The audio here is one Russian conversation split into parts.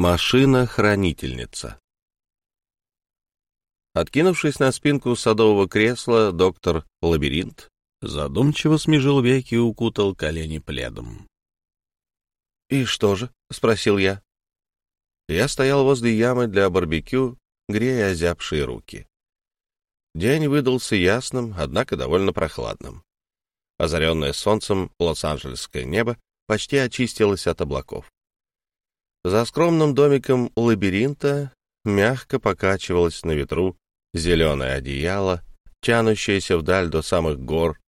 Машина-хранительница Откинувшись на спинку садового кресла, доктор Лабиринт задумчиво смежил веки и укутал колени пледом. «И что же?» — спросил я. Я стоял возле ямы для барбекю, грея озябшие руки. День выдался ясным, однако довольно прохладным. Озаренное солнцем лос-анджелесское небо почти очистилось от облаков. За скромным домиком лабиринта мягко покачивалось на ветру зеленое одеяло, тянущееся вдаль до самых гор,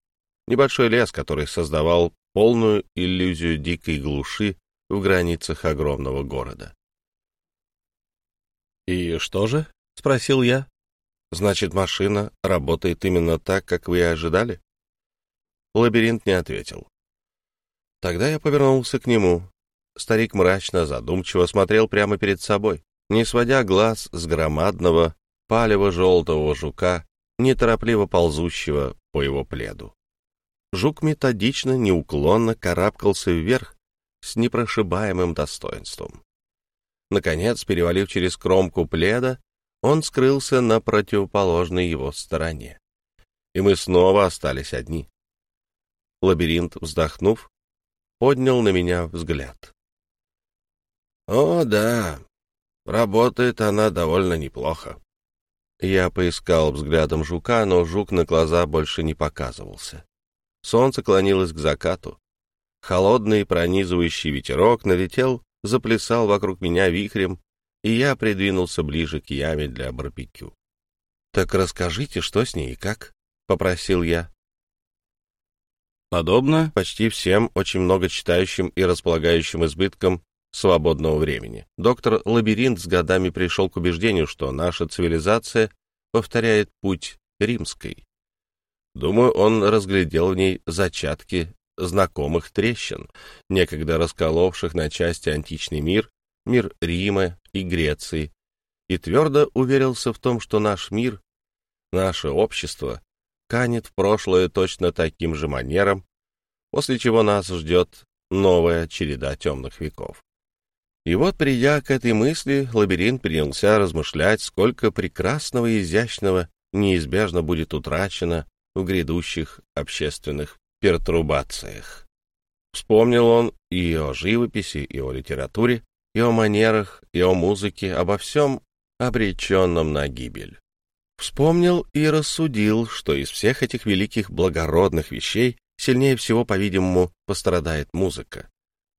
небольшой лес, который создавал полную иллюзию дикой глуши в границах огромного города. «И что же?» — спросил я. «Значит, машина работает именно так, как вы и ожидали?» Лабиринт не ответил. Тогда я повернулся к нему. Старик мрачно, задумчиво смотрел прямо перед собой, не сводя глаз с громадного палево-желтого жука, неторопливо ползущего по его пледу. Жук методично, неуклонно карабкался вверх с непрошибаемым достоинством. Наконец, перевалив через кромку пледа, он скрылся на противоположной его стороне. И мы снова остались одни. Лабиринт, вздохнув, поднял на меня взгляд. «О, да, работает она довольно неплохо. Я поискал взглядом жука, но жук на глаза больше не показывался. Солнце клонилось к закату. Холодный пронизывающий ветерок налетел, заплясал вокруг меня вихрем, и я придвинулся ближе к яме для барбекю. — Так расскажите, что с ней и как? — попросил я. Подобно почти всем очень много читающим и располагающим избытком свободного времени. Доктор Лабиринт с годами пришел к убеждению, что наша цивилизация повторяет путь римской. Думаю, он разглядел в ней зачатки знакомых трещин, некогда расколовших на части античный мир, мир Рима и Греции, и твердо уверился в том, что наш мир, наше общество, канет в прошлое точно таким же манером, после чего нас ждет новая череда темных веков. И вот, придя к этой мысли, лабиринт принялся размышлять, сколько прекрасного и изящного неизбежно будет утрачено в грядущих общественных пертурбациях. Вспомнил он и о живописи, и о литературе, и о манерах, и о музыке, обо всем обреченном на гибель. Вспомнил и рассудил, что из всех этих великих благородных вещей сильнее всего, по-видимому, пострадает музыка.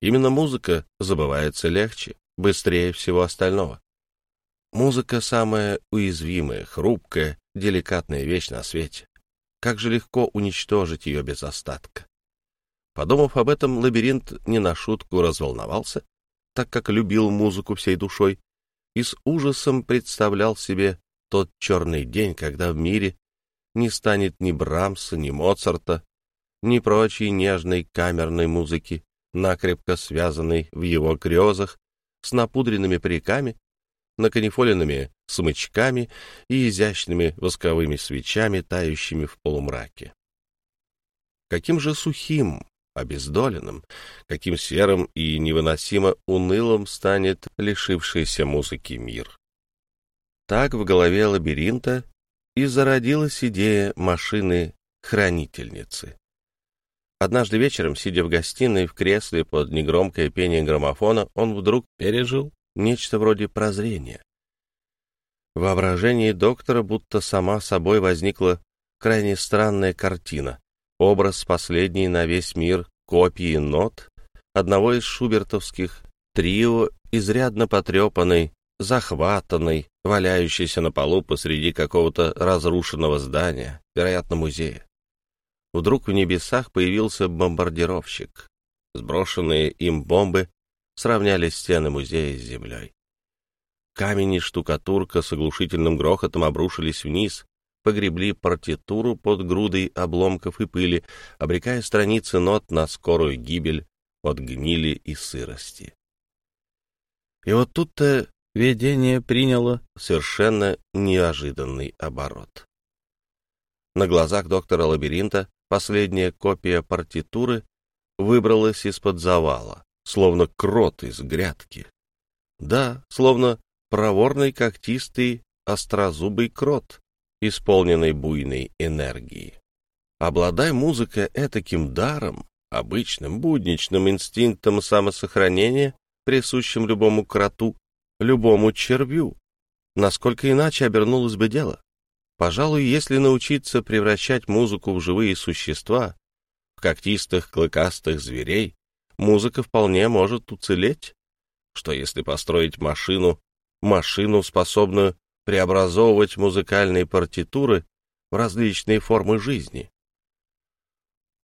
Именно музыка забывается легче, быстрее всего остального. Музыка — самая уязвимая, хрупкая, деликатная вещь на свете. Как же легко уничтожить ее без остатка. Подумав об этом, лабиринт не на шутку разволновался, так как любил музыку всей душой, и с ужасом представлял себе тот черный день, когда в мире не станет ни Брамса, ни Моцарта, ни прочей нежной камерной музыки, накрепко связанный в его грезах, с напудренными париками, наканифоленными смычками и изящными восковыми свечами, тающими в полумраке. Каким же сухим, обездоленным, каким серым и невыносимо унылым станет лишившийся музыки мир. Так в голове лабиринта и зародилась идея машины-хранительницы. Однажды вечером, сидя в гостиной в кресле под негромкое пение граммофона, он вдруг пережил нечто вроде прозрения. В воображении доктора будто сама собой возникла крайне странная картина, образ последней на весь мир копии нот одного из шубертовских трио, изрядно потрепанной, захватанной, валяющейся на полу посреди какого-то разрушенного здания, вероятно, музея. Вдруг в небесах появился бомбардировщик. Сброшенные им бомбы сравняли стены музея с землей. Камень и штукатурка с оглушительным грохотом обрушились вниз, погребли партитуру под грудой обломков и пыли, обрекая страницы нот на скорую гибель от гнили и сырости. И вот тут-то видение приняло совершенно неожиданный оборот. На глазах доктора Лабиринта Последняя копия партитуры выбралась из-под завала, словно крот из грядки. Да, словно проворный когтистый острозубый крот, исполненный буйной энергии. Обладай музыка этаким даром, обычным будничным инстинктом самосохранения, присущим любому кроту, любому червю, насколько иначе обернулось бы дело. Пожалуй, если научиться превращать музыку в живые существа, в когтистых, клыкастых зверей, музыка вполне может уцелеть. Что если построить машину, машину, способную преобразовывать музыкальные партитуры в различные формы жизни?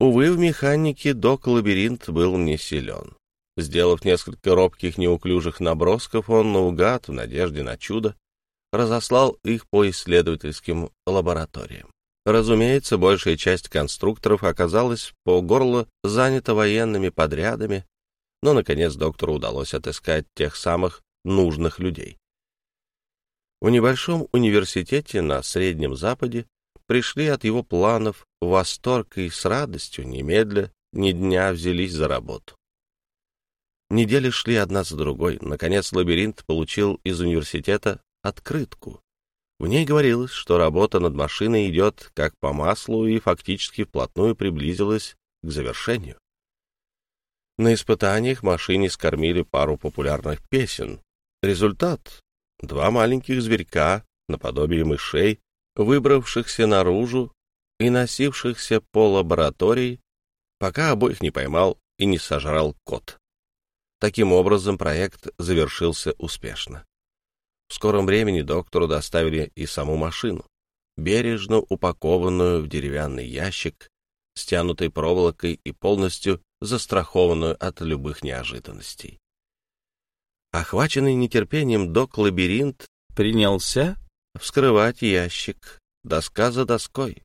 Увы, в механике док-лабиринт был не силен. Сделав несколько робких неуклюжих набросков, он наугад, в надежде на чудо, разослал их по исследовательским лабораториям. Разумеется, большая часть конструкторов оказалась по горло занята военными подрядами, но, наконец, доктору удалось отыскать тех самых нужных людей. В небольшом университете на Среднем Западе пришли от его планов в восторг и с радостью немедля, ни дня взялись за работу. Недели шли одна за другой. Наконец лабиринт получил из университета открытку. В ней говорилось, что работа над машиной идет как по маслу и фактически вплотную приблизилась к завершению. На испытаниях машине скормили пару популярных песен. Результат — два маленьких зверька, наподобие мышей, выбравшихся наружу и носившихся по лаборатории, пока обоих не поймал и не сожрал кот. Таким образом, проект завершился успешно. В скором времени доктору доставили и саму машину, бережно упакованную в деревянный ящик, стянутой проволокой и полностью застрахованную от любых неожиданностей. Охваченный нетерпением док-лабиринт принялся вскрывать ящик, доска за доской.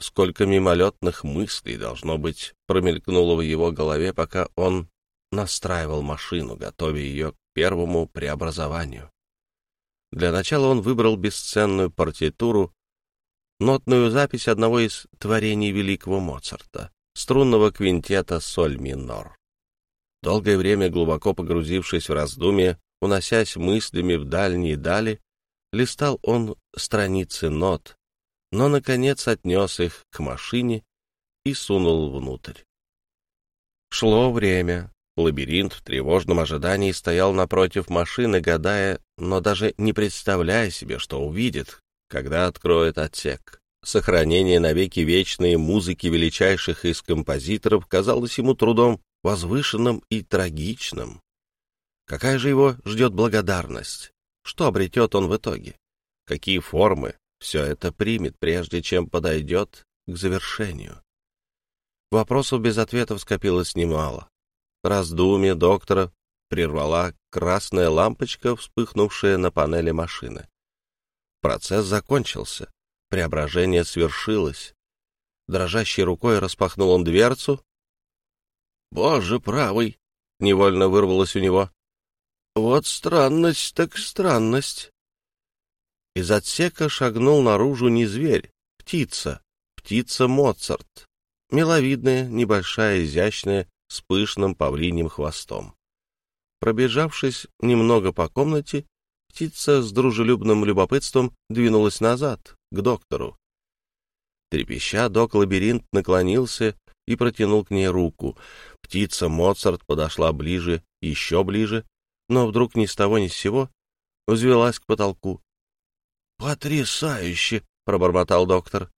Сколько мимолетных мыслей, должно быть, промелькнуло в его голове, пока он настраивал машину, готовя ее к первому преобразованию. Для начала он выбрал бесценную партитуру, нотную запись одного из творений великого Моцарта, струнного квинтета «Соль минор». Долгое время, глубоко погрузившись в раздумье, уносясь мыслями в дальние дали, листал он страницы нот, но, наконец, отнес их к машине и сунул внутрь. Шло время, Лабиринт в тревожном ожидании стоял напротив машины, гадая, но даже не представляя себе, что увидит, когда откроет отсек. Сохранение навеки вечной музыки величайших из композиторов казалось ему трудом возвышенным и трагичным. Какая же его ждет благодарность? Что обретет он в итоге? Какие формы все это примет, прежде чем подойдет к завершению? Вопросов без ответов скопилось немало. Раздумье доктора прервала красная лампочка, вспыхнувшая на панели машины. Процесс закончился. Преображение свершилось. Дрожащей рукой распахнул он дверцу. «Боже правый!» — невольно вырвалось у него. «Вот странность так странность!» Из отсека шагнул наружу не зверь, птица, птица Моцарт. Миловидная, небольшая, изящная, с пышным павлиним хвостом. Пробежавшись немного по комнате, птица с дружелюбным любопытством двинулась назад, к доктору. Трепеща, док-лабиринт наклонился и протянул к ней руку. Птица Моцарт подошла ближе, еще ближе, но вдруг ни с того ни с сего взвелась к потолку. «Потрясающе!» — пробормотал доктор.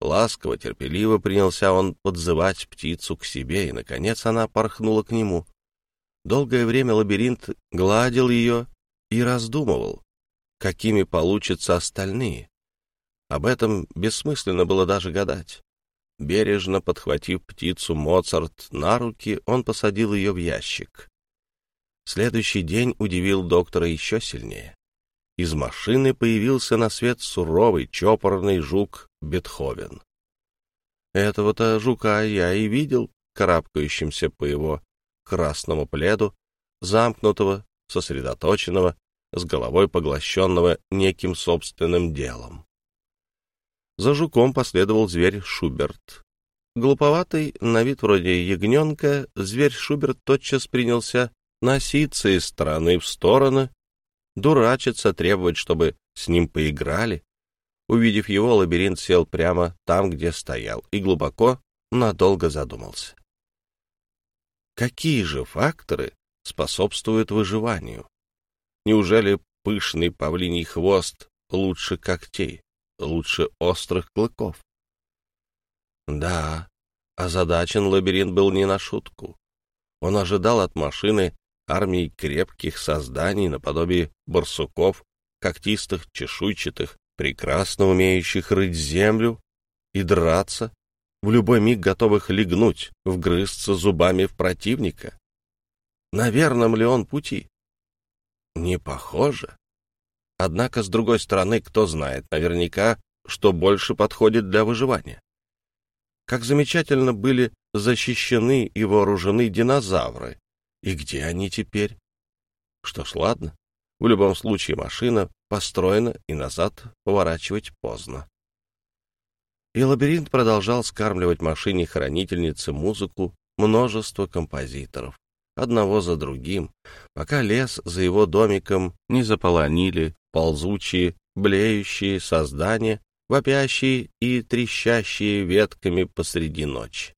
Ласково, терпеливо принялся он подзывать птицу к себе, и, наконец, она порхнула к нему. Долгое время лабиринт гладил ее и раздумывал, какими получатся остальные. Об этом бессмысленно было даже гадать. Бережно подхватив птицу Моцарт на руки, он посадил ее в ящик. Следующий день удивил доктора еще сильнее. Из машины появился на свет суровый, чопорный жук Бетховен. Этого-то жука я и видел, карабкающимся по его красному пледу, замкнутого, сосредоточенного, с головой поглощенного неким собственным делом. За жуком последовал зверь Шуберт. Глуповатый, на вид вроде ягненка, зверь Шуберт тотчас принялся носиться из стороны в стороны, дурачиться, требовать, чтобы с ним поиграли. Увидев его, лабиринт сел прямо там, где стоял, и глубоко, надолго задумался. Какие же факторы способствуют выживанию? Неужели пышный павлиний хвост лучше когтей, лучше острых клыков? Да, озадачен лабиринт был не на шутку. Он ожидал от машины армии крепких созданий наподобие барсуков, когтистых, чешуйчатых, прекрасно умеющих рыть землю и драться, в любой миг готовых легнуть, вгрызться зубами в противника. На верном ли он пути? Не похоже. Однако, с другой стороны, кто знает наверняка, что больше подходит для выживания. Как замечательно были защищены и вооружены динозавры. И где они теперь? Что ж, ладно. В любом случае машина построена, и назад поворачивать поздно. И лабиринт продолжал скармливать машине-хранительнице музыку множество композиторов, одного за другим, пока лес за его домиком не заполонили ползучие, блеющие создания, вопящие и трещащие ветками посреди ночи.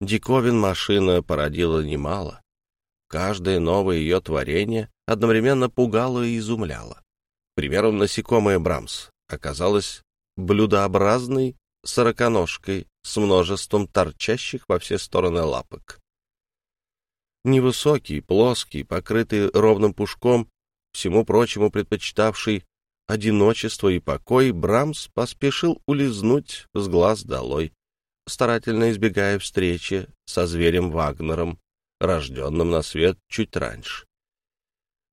Диковин машина породила немало. Каждое новое ее творение одновременно пугало и изумляло. Примером, насекомое Брамс оказалось блюдообразной сороконожкой с множеством торчащих во все стороны лапок. Невысокий, плоский, покрытый ровным пушком, всему прочему предпочитавший одиночество и покой, Брамс поспешил улизнуть с глаз долой, старательно избегая встречи со зверем Вагнером, рожденным на свет чуть раньше.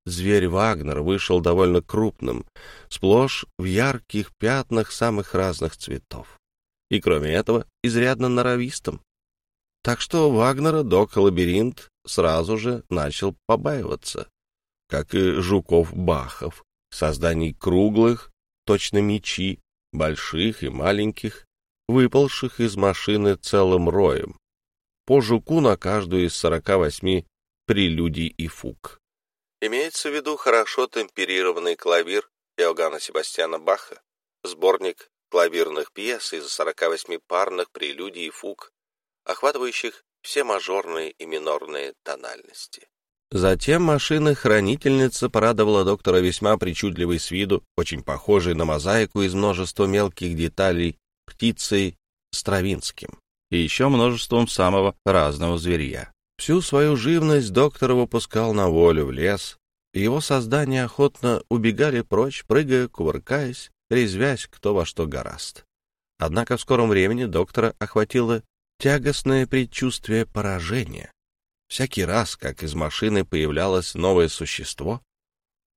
Зверь Вагнер вышел довольно крупным, сплошь в ярких пятнах самых разных цветов. И, кроме этого, изрядно норовистым. Так что Вагнера док-лабиринт сразу же начал побаиваться, как и жуков-бахов, созданий круглых, точно мечи, больших и маленьких, выползших из машины целым роем. По жуку на каждую из сорока восьми прелюдий и фуг. Имеется в виду хорошо темперированный клавир Иоганна Себастьяна Баха, сборник клавирных пьес из 48 парных прелюдий и фуг, охватывающих все мажорные и минорные тональности. Затем машина-хранительница порадовала доктора весьма причудливой с виду, очень похожей на мозаику из множества мелких деталей, птицей Стравинским и еще множеством самого разного зверья. Всю свою живность доктор выпускал на волю в лес, и его создания охотно убегали прочь, прыгая, кувыркаясь, резвясь кто во что гораст. Однако в скором времени доктора охватило тягостное предчувствие поражения. Всякий раз, как из машины появлялось новое существо,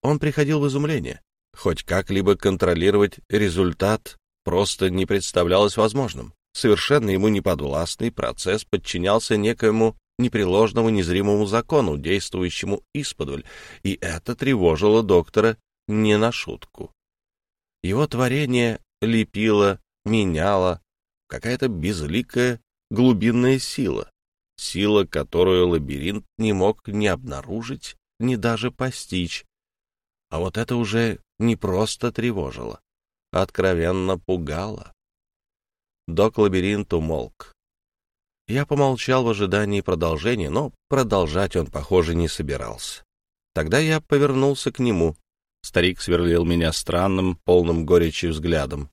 он приходил в изумление. Хоть как-либо контролировать результат просто не представлялось возможным. Совершенно ему неподвластный процесс подчинялся некоему непреложному незримому закону, действующему исподволь, и это тревожило доктора не на шутку. Его творение лепило, меняло какая-то безликая глубинная сила, сила, которую лабиринт не мог ни обнаружить, ни даже постичь. А вот это уже не просто тревожило, а откровенно пугало. Док-лабиринт умолк. Я помолчал в ожидании продолжения, но продолжать он, похоже, не собирался. Тогда я повернулся к нему. Старик сверлил меня странным, полным горечи взглядом.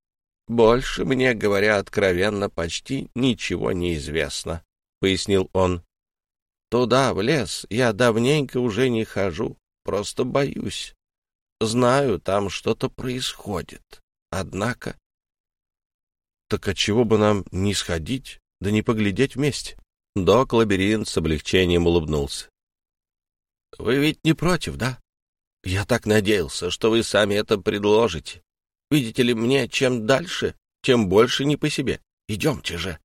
«Больше мне, говоря откровенно, почти ничего не известно», — пояснил он. «Туда, в лес, я давненько уже не хожу, просто боюсь. Знаю, там что-то происходит. Однако...» «Так отчего бы нам не сходить да не поглядеть вместе. Док Лабиринт с облегчением улыбнулся. — Вы ведь не против, да? Я так надеялся, что вы сами это предложите. Видите ли, мне чем дальше, тем больше не по себе. Идемте же.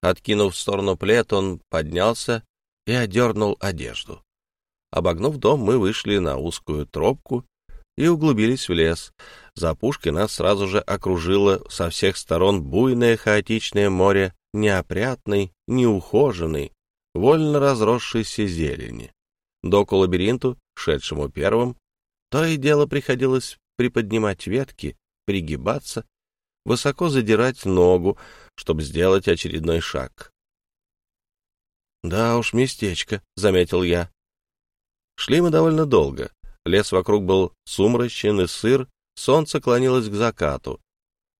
Откинув в сторону плед, он поднялся и одернул одежду. Обогнув дом, мы вышли на узкую тропку и углубились в лес. За пушкой нас сразу же окружило со всех сторон буйное хаотичное море неопрятной, неухоженной, вольно разросшейся зелени. Доку лабиринту, шедшему первым, то и дело приходилось приподнимать ветки, пригибаться, высоко задирать ногу, чтобы сделать очередной шаг. «Да уж, местечко», — заметил я. Шли мы довольно долго. Лес вокруг был сумрачен и сыр, солнце клонилось к закату,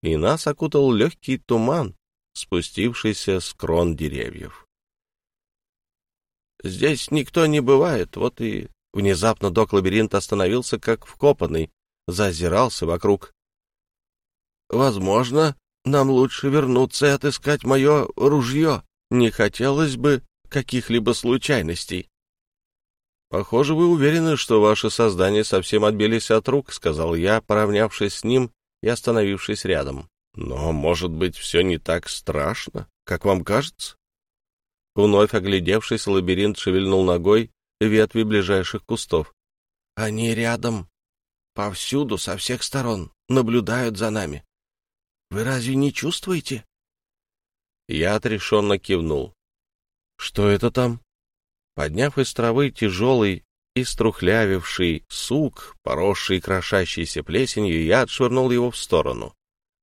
и нас окутал легкий туман, спустившийся с крон деревьев. «Здесь никто не бывает, вот и...» Внезапно док-лабиринт остановился, как вкопанный, зазирался вокруг. «Возможно, нам лучше вернуться и отыскать мое ружье. Не хотелось бы каких-либо случайностей». «Похоже, вы уверены, что ваши создания совсем отбились от рук», — сказал я, поравнявшись с ним и остановившись рядом. «Но, может быть, все не так страшно, как вам кажется?» Вновь оглядевшись, лабиринт шевельнул ногой ветви ближайших кустов. «Они рядом, повсюду, со всех сторон, наблюдают за нами. Вы разве не чувствуете?» Я отрешенно кивнул. «Что это там?» Подняв из травы тяжелый и струхлявивший сук, поросший крошащейся плесенью, я отшвырнул его в сторону.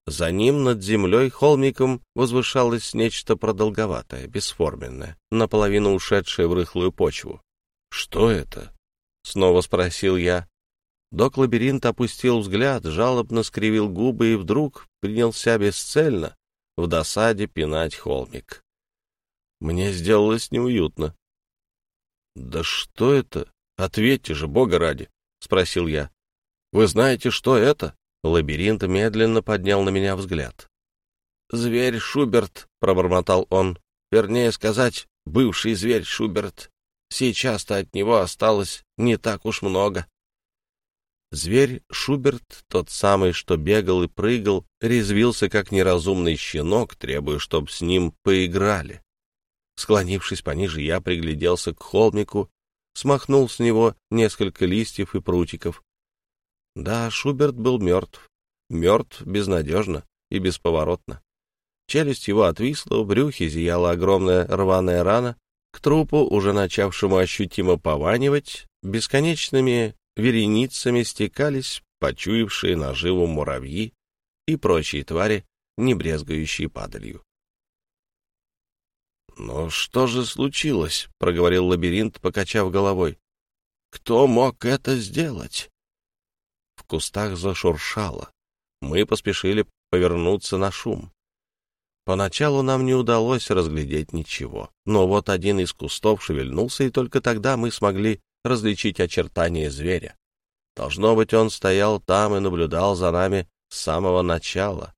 За ним над землей холмиком возвышалось нечто продолговатое, бесформенное, наполовину ушедшее в рыхлую почву. «Что это?» — снова спросил я. Док-лабиринт опустил взгляд, жалобно скривил губы и вдруг принялся бесцельно в досаде пинать холмик. Мне сделалось неуютно. «Да что это? Ответьте же, бога ради!» — спросил я. «Вы знаете, что это?» Лабиринт медленно поднял на меня взгляд. «Зверь Шуберт», — пробормотал он. «Вернее сказать, бывший зверь Шуберт. Сейчас-то от него осталось не так уж много». Зверь Шуберт, тот самый, что бегал и прыгал, резвился, как неразумный щенок, требуя, чтоб с ним поиграли. Склонившись пониже, я пригляделся к холмику, смахнул с него несколько листьев и прутиков. Да, Шуберт был мертв. Мертв безнадежно и бесповоротно. Челюсть его отвисла, в брюхе зияла огромная рваная рана, к трупу, уже начавшему ощутимо пованивать, бесконечными вереницами стекались почуявшие наживу муравьи и прочие твари, не брезгающие падалью. «Но что же случилось?» — проговорил лабиринт, покачав головой. «Кто мог это сделать?» В кустах зашуршало. Мы поспешили повернуться на шум. Поначалу нам не удалось разглядеть ничего, но вот один из кустов шевельнулся, и только тогда мы смогли различить очертания зверя. Должно быть, он стоял там и наблюдал за нами с самого начала.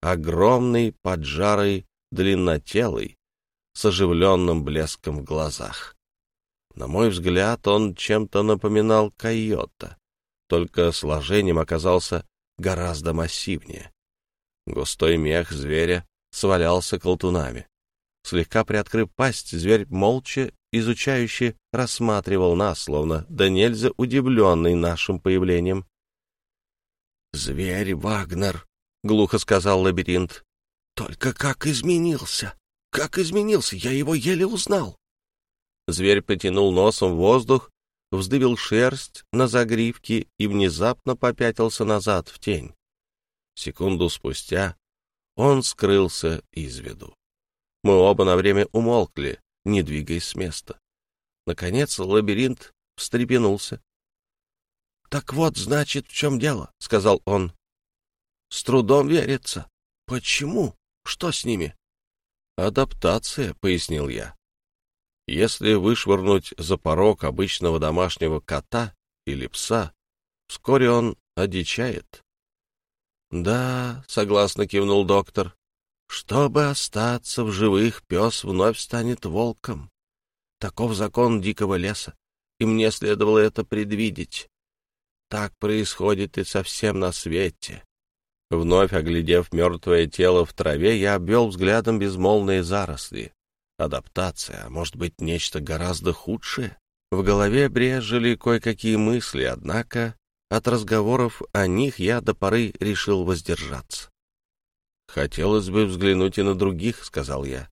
Огромный, поджарый, длиннотелый, с оживленным блеском в глазах. На мой взгляд, он чем-то напоминал койота, только сложением оказался гораздо массивнее. Густой мех зверя свалялся колтунами. Слегка приоткрыв пасть, зверь молча, изучающе рассматривал нас, словно да нельзя удивленный нашим появлением. — Зверь Вагнер, — глухо сказал лабиринт. — Только как изменился! Как изменился! Я его еле узнал! Зверь потянул носом в воздух, вздыбил шерсть на загривке и внезапно попятился назад в тень. Секунду спустя он скрылся из виду. Мы оба на время умолкли, не двигаясь с места. Наконец лабиринт встрепенулся. — Так вот, значит, в чем дело, — сказал он. — С трудом верится. Почему? Что с ними? «Адаптация», — пояснил я. «Если вышвырнуть за порог обычного домашнего кота или пса, вскоре он одичает». «Да», — согласно кивнул доктор, — «чтобы остаться в живых, пес вновь станет волком. Таков закон дикого леса, и мне следовало это предвидеть. Так происходит и совсем на свете. Вновь оглядев мертвое тело в траве, я обвел взглядом безмолвные заросли. Адаптация, а может быть, нечто гораздо худшее? В голове брежели кое-какие мысли, однако от разговоров о них я до поры решил воздержаться. «Хотелось бы взглянуть и на других», — сказал я.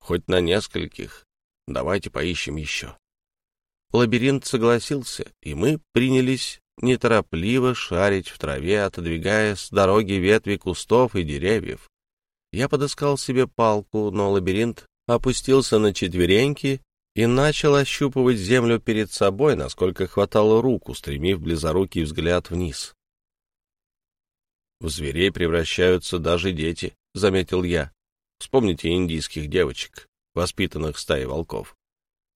«Хоть на нескольких. Давайте поищем еще». Лабиринт согласился, и мы принялись неторопливо шарить в траве, отодвигая с дороги ветви кустов и деревьев. Я подыскал себе палку, но лабиринт опустился на четвереньки и начал ощупывать землю перед собой, насколько хватало рук, устремив близорукий взгляд вниз. «В зверей превращаются даже дети», — заметил я. «Вспомните индийских девочек, воспитанных стаей волков.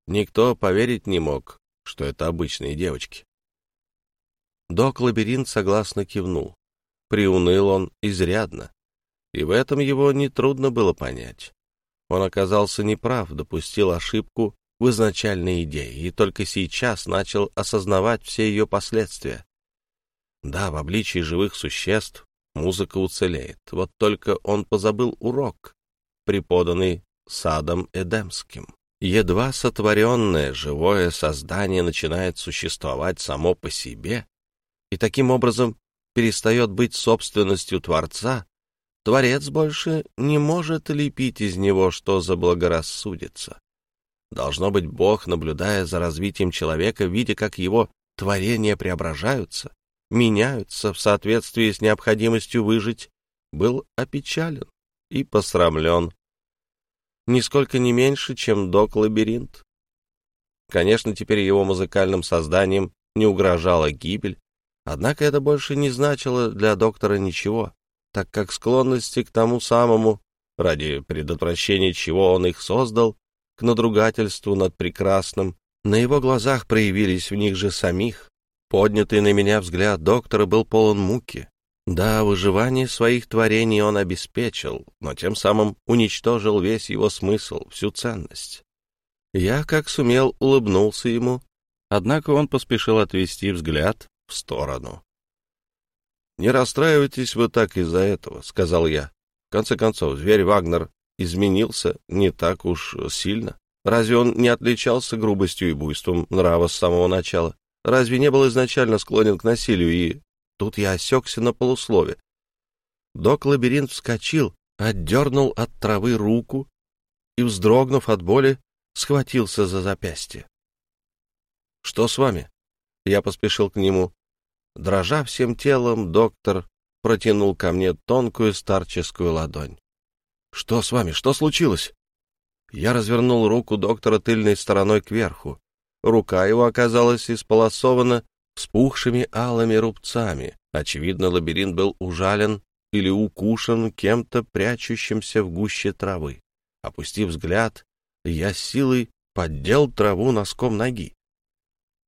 Никто поверить не мог, что это обычные девочки». Док-лабиринт согласно кивнул. Приуныл он изрядно, и в этом его нетрудно было понять. Он оказался неправ, допустил ошибку в изначальной идее и только сейчас начал осознавать все ее последствия. Да, в обличии живых существ музыка уцелеет, вот только он позабыл урок, преподанный садом Эдемским. Едва сотворенное живое создание начинает существовать само по себе и таким образом перестает быть собственностью Творца, Творец больше не может лепить из него, что заблагорассудится. Должно быть, Бог, наблюдая за развитием человека, видя, как его творения преображаются, меняются в соответствии с необходимостью выжить, был опечален и посрамлен. Нисколько не меньше, чем док-лабиринт. Конечно, теперь его музыкальным созданием не угрожала гибель, однако это больше не значило для доктора ничего, так как склонности к тому самому, ради предотвращения чего он их создал, к надругательству над прекрасным, на его глазах проявились в них же самих. Поднятый на меня взгляд доктора был полон муки. Да, выживание своих творений он обеспечил, но тем самым уничтожил весь его смысл, всю ценность. Я, как сумел, улыбнулся ему, однако он поспешил отвести взгляд в сторону. «Не расстраивайтесь вы так из-за этого», — сказал я. «В конце концов, зверь Вагнер изменился не так уж сильно. Разве он не отличался грубостью и буйством нрава с самого начала? Разве не был изначально склонен к насилию и... Тут я осекся на полуслове. Док-лабиринт вскочил, отдернул от травы руку и, вздрогнув от боли, схватился за запястье. — Что с вами? Я поспешил к нему. Дрожа всем телом, доктор протянул ко мне тонкую старческую ладонь. «Что с вами? Что случилось?» Я развернул руку доктора тыльной стороной кверху. Рука его оказалась исполосована вспухшими алыми рубцами. Очевидно, лабиринт был ужален или укушен кем-то, прячущимся в гуще травы. Опустив взгляд, я силой поддел траву носком ноги.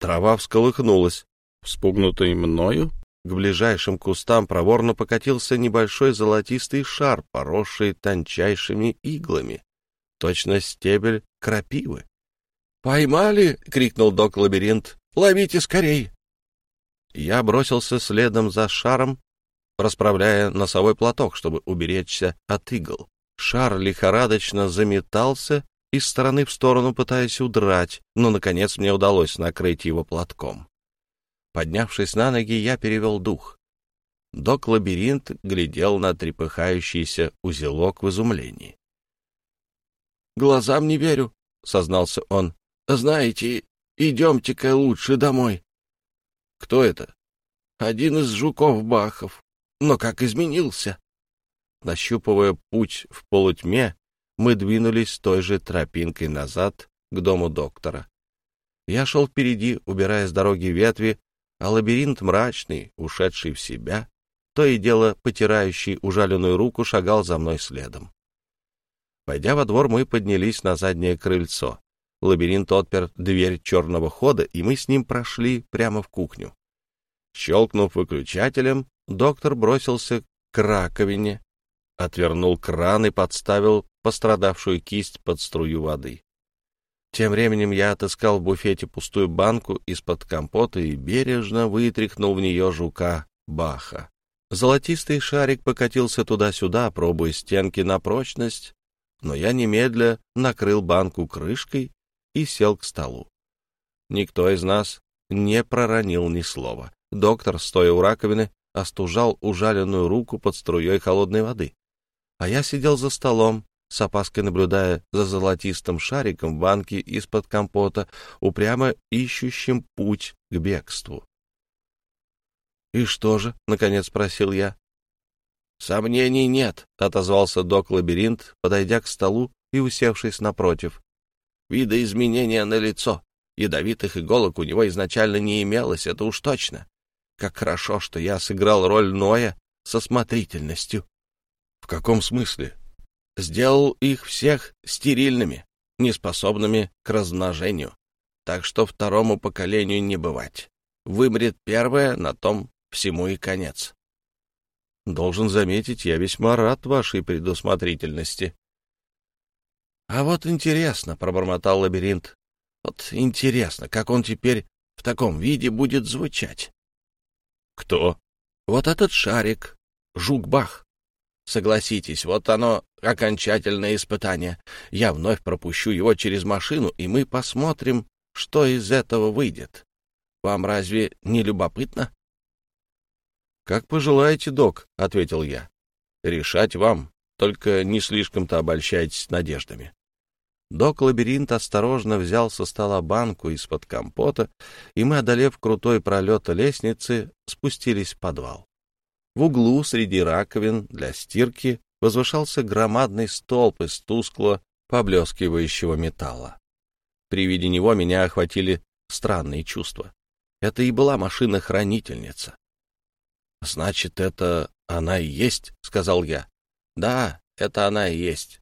Трава всколыхнулась. Вспугнутый мною, к ближайшим кустам проворно покатился небольшой золотистый шар, поросший тончайшими иглами. Точно стебель крапивы. «Поймали!» — крикнул док-лабиринт. «Ловите скорей!» Я бросился следом за шаром, расправляя носовой платок, чтобы уберечься от игл. Шар лихорадочно заметался из стороны в сторону, пытаясь удрать, но, наконец, мне удалось накрыть его платком. Поднявшись на ноги, я перевел дух. Док-лабиринт глядел на трепыхающийся узелок в изумлении. «Глазам не верю», — сознался он. «Знаете, идемте-ка лучше домой». «Кто это?» «Один из жуков-бахов. Но как изменился?» Нащупывая путь в полутьме, мы двинулись той же тропинкой назад к дому доктора. Я шел впереди, убирая с дороги ветви, а лабиринт мрачный, ушедший в себя, то и дело потирающий ужаленную руку, шагал за мной следом. Пойдя во двор, мы поднялись на заднее крыльцо. Лабиринт отпер дверь черного хода, и мы с ним прошли прямо в кухню. Щелкнув выключателем, доктор бросился к раковине, отвернул кран и подставил пострадавшую кисть под струю воды. Тем временем я отыскал в буфете пустую банку из-под компота и бережно вытряхнул в нее жука Баха. Золотистый шарик покатился туда-сюда, пробуя стенки на прочность, но я немедля накрыл банку крышкой и сел к столу. Никто из нас не проронил ни слова. Доктор, стоя у раковины, остужал ужаленную руку под струей холодной воды. А я сидел за столом, с опаской наблюдая за золотистым шариком в банке из-под компота, упрямо ищущим путь к бегству. «И что же?» — наконец спросил я. «Сомнений нет», — отозвался док-лабиринт, подойдя к столу и усевшись напротив. «Видоизменения на лицо. Ядовитых иголок у него изначально не имелось, это уж точно. Как хорошо, что я сыграл роль Ноя со смотрительностью». «В каком смысле?» «Сделал их всех стерильными, неспособными к размножению. Так что второму поколению не бывать. Вымрет первое, на том всему и конец». Должен заметить, я весьма рад вашей предусмотрительности. — А вот интересно, — пробормотал лабиринт, — вот интересно, как он теперь в таком виде будет звучать. — Кто? — Вот этот шарик, Жук-Бах. Согласитесь, вот оно окончательное испытание. Я вновь пропущу его через машину, и мы посмотрим, что из этого выйдет. Вам разве не любопытно? «Как пожелаете, док», — ответил я. «Решать вам, только не слишком-то обольщайтесь надеждами». Док-лабиринт осторожно взял со стола банку из-под компота, и мы, одолев крутой пролет лестницы, спустились в подвал. В углу среди раковин для стирки возвышался громадный столб из тускло поблескивающего металла. При виде него меня охватили странные чувства. Это и была машина-хранительница. «Значит, это она и есть», — сказал я. «Да, это она и есть».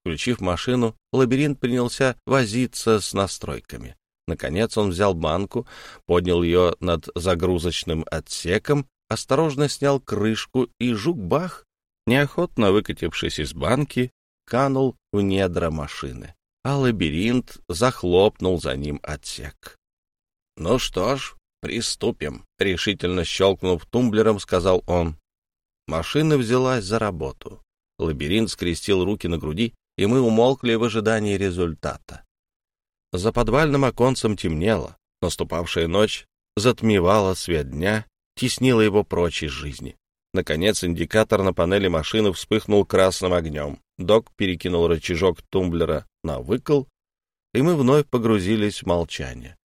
Включив машину, лабиринт принялся возиться с настройками. Наконец он взял банку, поднял ее над загрузочным отсеком, осторожно снял крышку, и жук-бах, неохотно выкатившись из банки, канул в недра машины, а лабиринт захлопнул за ним отсек. «Ну что ж, «Приступим», — решительно щелкнув тумблером, сказал он. Машина взялась за работу. Лабиринт скрестил руки на груди, и мы умолкли в ожидании результата. За подвальным оконцем темнело. Наступавшая ночь затмевала свет дня, теснила его прочь из жизни. Наконец индикатор на панели машины вспыхнул красным огнем. Док перекинул рычажок тумблера на выкол, и мы вновь погрузились в молчание.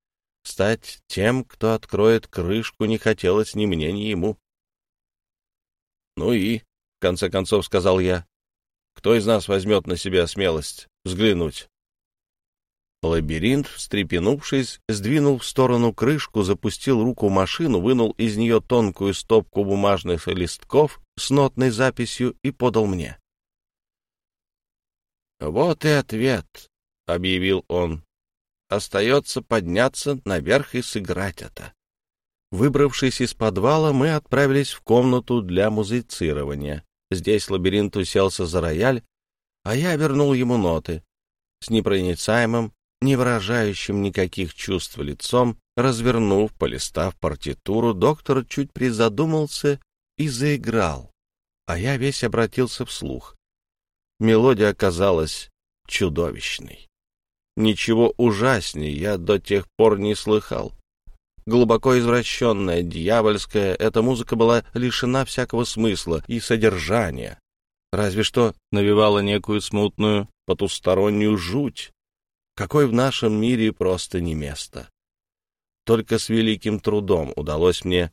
Стать тем, кто откроет крышку, не хотелось ни мне, ни ему. «Ну и», — в конце концов сказал я, — «кто из нас возьмет на себя смелость взглянуть?» Лабиринт, встрепенувшись, сдвинул в сторону крышку, запустил руку в машину, вынул из нее тонкую стопку бумажных листков с нотной записью и подал мне. «Вот и ответ», — объявил он. Остается подняться наверх и сыграть это. Выбравшись из подвала, мы отправились в комнату для музицирования. Здесь лабиринт уселся за рояль, а я вернул ему ноты. С непроницаемым, не выражающим никаких чувств лицом, развернув, полистав партитуру, доктор чуть призадумался и заиграл, а я весь обратился вслух. Мелодия оказалась чудовищной. Ничего ужаснее я до тех пор не слыхал. Глубоко извращенная, дьявольская, эта музыка была лишена всякого смысла и содержания. Разве что навевала некую смутную, потустороннюю жуть, какой в нашем мире просто не место. Только с великим трудом удалось мне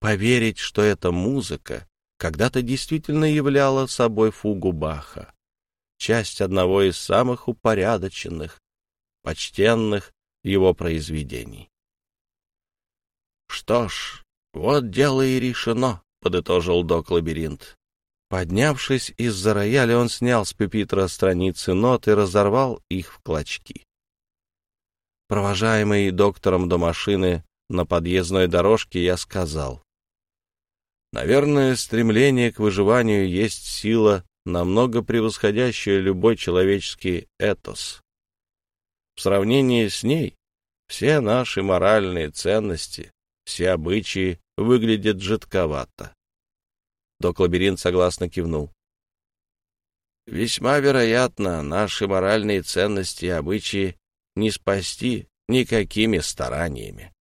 поверить, что эта музыка когда-то действительно являла собой фугу Баха, часть одного из самых упорядоченных, почтенных его произведений. «Что ж, вот дело и решено», — подытожил док-лабиринт. Поднявшись из-за рояля, он снял с пепитра страницы нот и разорвал их в клочки. Провожаемый доктором до машины на подъездной дорожке, я сказал. Наверное, стремление к выживанию есть сила, намного превосходящая любой человеческий этос. В сравнении с ней все наши моральные ценности, все обычаи выглядят жидковато. Док-лабиринт согласно кивнул. Весьма вероятно, наши моральные ценности и обычаи не спасти никакими стараниями.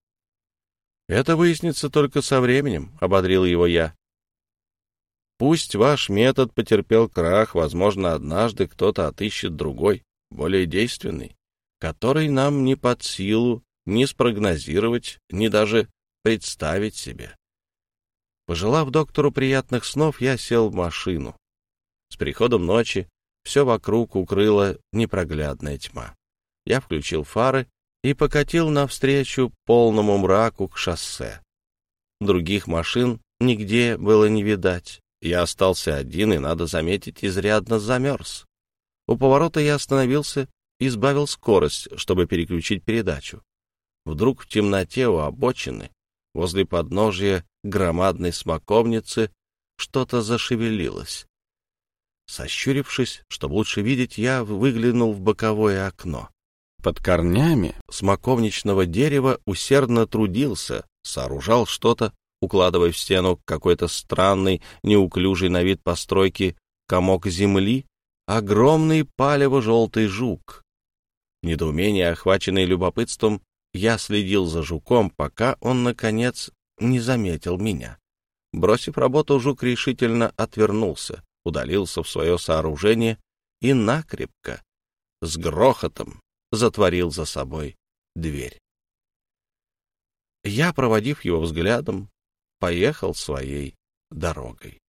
Это выяснится только со временем, — ободрил его я. Пусть ваш метод потерпел крах, возможно, однажды кто-то отыщет другой, более действенный, который нам не под силу ни спрогнозировать, ни даже представить себе. Пожелав доктору приятных снов, я сел в машину. С приходом ночи все вокруг укрыла непроглядная тьма. Я включил фары и покатил навстречу полному мраку к шоссе. Других машин нигде было не видать. Я остался один и, надо заметить, изрядно замерз. У поворота я остановился и сбавил скорость, чтобы переключить передачу. Вдруг в темноте у обочины, возле подножия громадной смоковницы, что-то зашевелилось. Сощурившись, чтобы лучше видеть, я выглянул в боковое окно. Под корнями смоковничного дерева усердно трудился, сооружал что-то, укладывая в стену какой-то странный, неуклюжий на вид постройки комок земли, огромный палево-желтый жук. Недоумение, охваченный любопытством, я следил за жуком, пока он, наконец, не заметил меня. Бросив работу, жук решительно отвернулся, удалился в свое сооружение и накрепко, с грохотом, затворил за собой дверь. Я, проводив его взглядом, поехал своей дорогой.